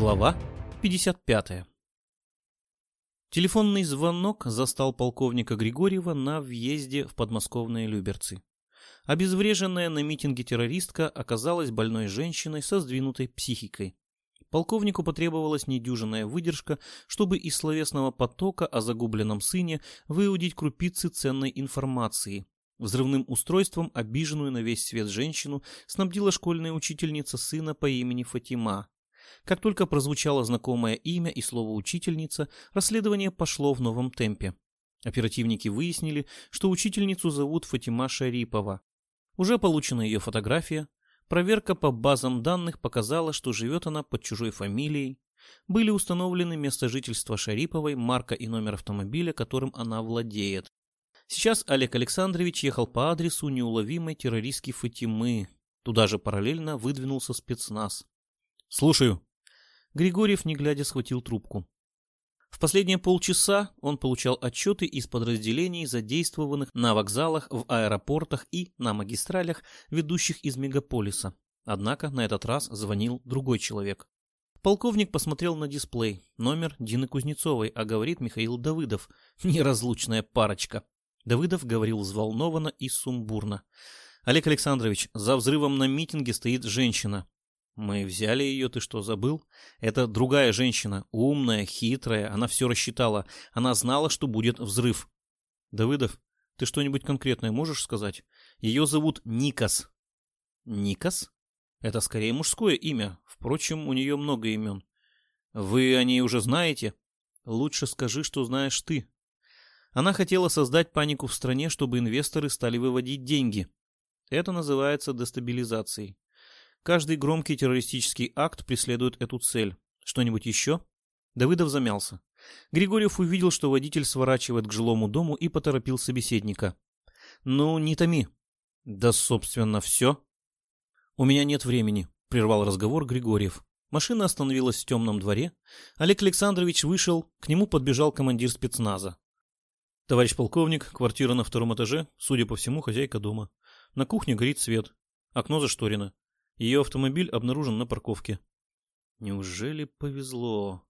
Часть 55. Телефонный звонок застал полковника Григорьева на въезде в подмосковные Люберцы. Обезвреженная на митинге террористка оказалась больной женщиной со сдвинутой психикой. Полковнику потребовалась недюжинная выдержка, чтобы из словесного потока о загубленном сыне выудить крупицы ценной информации. Взрывным устройством обиженную на весь свет женщину снабдила школьная учительница сына по имени Фатима. Как только прозвучало знакомое имя и слово «учительница», расследование пошло в новом темпе. Оперативники выяснили, что учительницу зовут Фатима Шарипова. Уже получена ее фотография. Проверка по базам данных показала, что живет она под чужой фамилией. Были установлены место жительства Шариповой, марка и номер автомобиля, которым она владеет. Сейчас Олег Александрович ехал по адресу неуловимой террористки Фатимы. Туда же параллельно выдвинулся спецназ. «Слушаю». Григорьев, не глядя, схватил трубку. В последние полчаса он получал отчеты из подразделений, задействованных на вокзалах, в аэропортах и на магистралях, ведущих из мегаполиса. Однако на этот раз звонил другой человек. Полковник посмотрел на дисплей. Номер Дины Кузнецовой, а говорит Михаил Давыдов. Неразлучная парочка. Давыдов говорил взволнованно и сумбурно. «Олег Александрович, за взрывом на митинге стоит женщина. Мы взяли ее, ты что, забыл? Это другая женщина, умная, хитрая, она все рассчитала. Она знала, что будет взрыв. Давыдов, ты что-нибудь конкретное можешь сказать? Ее зовут Никас. Никас? Это скорее мужское имя. Впрочем, у нее много имен. Вы о ней уже знаете? Лучше скажи, что знаешь ты. Она хотела создать панику в стране, чтобы инвесторы стали выводить деньги. Это называется дестабилизацией. Каждый громкий террористический акт преследует эту цель. Что-нибудь еще? Давыдов замялся. Григорьев увидел, что водитель сворачивает к жилому дому и поторопил собеседника. «Ну, не томи». «Да, собственно, все». «У меня нет времени», — прервал разговор Григорьев. Машина остановилась в темном дворе. Олег Александрович вышел, к нему подбежал командир спецназа. «Товарищ полковник, квартира на втором этаже, судя по всему, хозяйка дома. На кухне горит свет. Окно зашторено. Ее автомобиль обнаружен на парковке. Неужели повезло?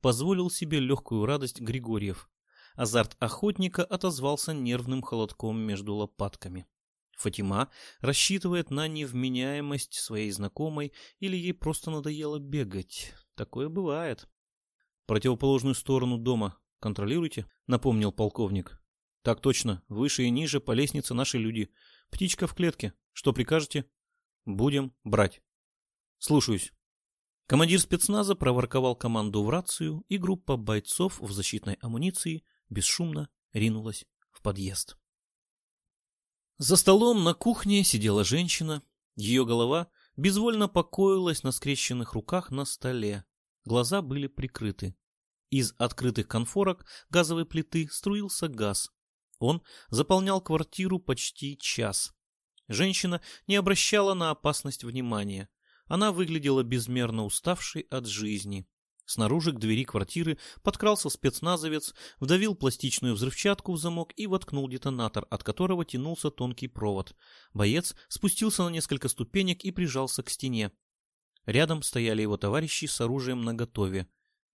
Позволил себе легкую радость Григорьев. Азарт охотника отозвался нервным холодком между лопатками. Фатима рассчитывает на невменяемость своей знакомой или ей просто надоело бегать. Такое бывает. Противоположную сторону дома контролируйте, напомнил полковник. Так точно, выше и ниже по лестнице наши люди. Птичка в клетке. Что прикажете? Будем брать. Слушаюсь. Командир спецназа проворковал команду в рацию, и группа бойцов в защитной амуниции бесшумно ринулась в подъезд. За столом на кухне сидела женщина. Ее голова безвольно покоилась на скрещенных руках на столе. Глаза были прикрыты. Из открытых конфорок газовой плиты струился газ. Он заполнял квартиру почти час. Женщина не обращала на опасность внимания. Она выглядела безмерно уставшей от жизни. Снаружи к двери квартиры подкрался спецназовец, вдавил пластичную взрывчатку в замок и воткнул детонатор, от которого тянулся тонкий провод. Боец спустился на несколько ступенек и прижался к стене. Рядом стояли его товарищи с оружием наготове.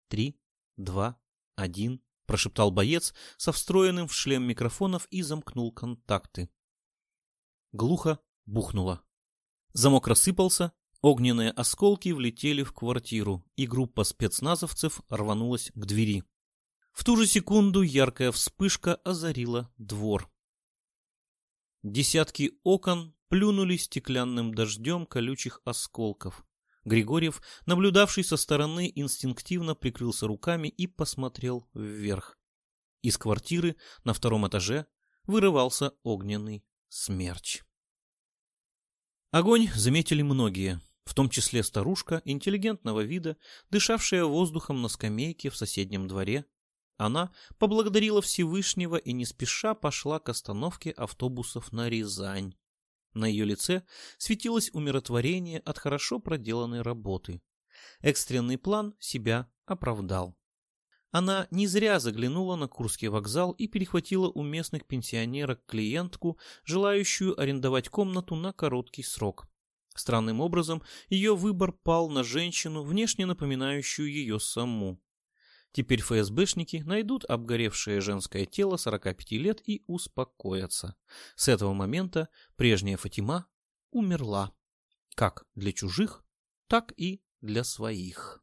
«Три, два, один», — прошептал боец со встроенным в шлем микрофонов и замкнул контакты. Глухо бухнуло. Замок рассыпался, огненные осколки влетели в квартиру, и группа спецназовцев рванулась к двери. В ту же секунду яркая вспышка озарила двор. Десятки окон плюнули стеклянным дождем колючих осколков. Григорьев, наблюдавший со стороны, инстинктивно прикрылся руками и посмотрел вверх. Из квартиры на втором этаже вырывался огненный смерч. Огонь заметили многие, в том числе старушка интеллигентного вида, дышавшая воздухом на скамейке в соседнем дворе. Она поблагодарила Всевышнего и не спеша пошла к остановке автобусов на Рязань. На ее лице светилось умиротворение от хорошо проделанной работы. Экстренный план себя оправдал. Она не зря заглянула на Курский вокзал и перехватила у местных пенсионерок клиентку, желающую арендовать комнату на короткий срок. Странным образом, ее выбор пал на женщину, внешне напоминающую ее саму. Теперь ФСБшники найдут обгоревшее женское тело 45 лет и успокоятся. С этого момента прежняя Фатима умерла. Как для чужих, так и для своих.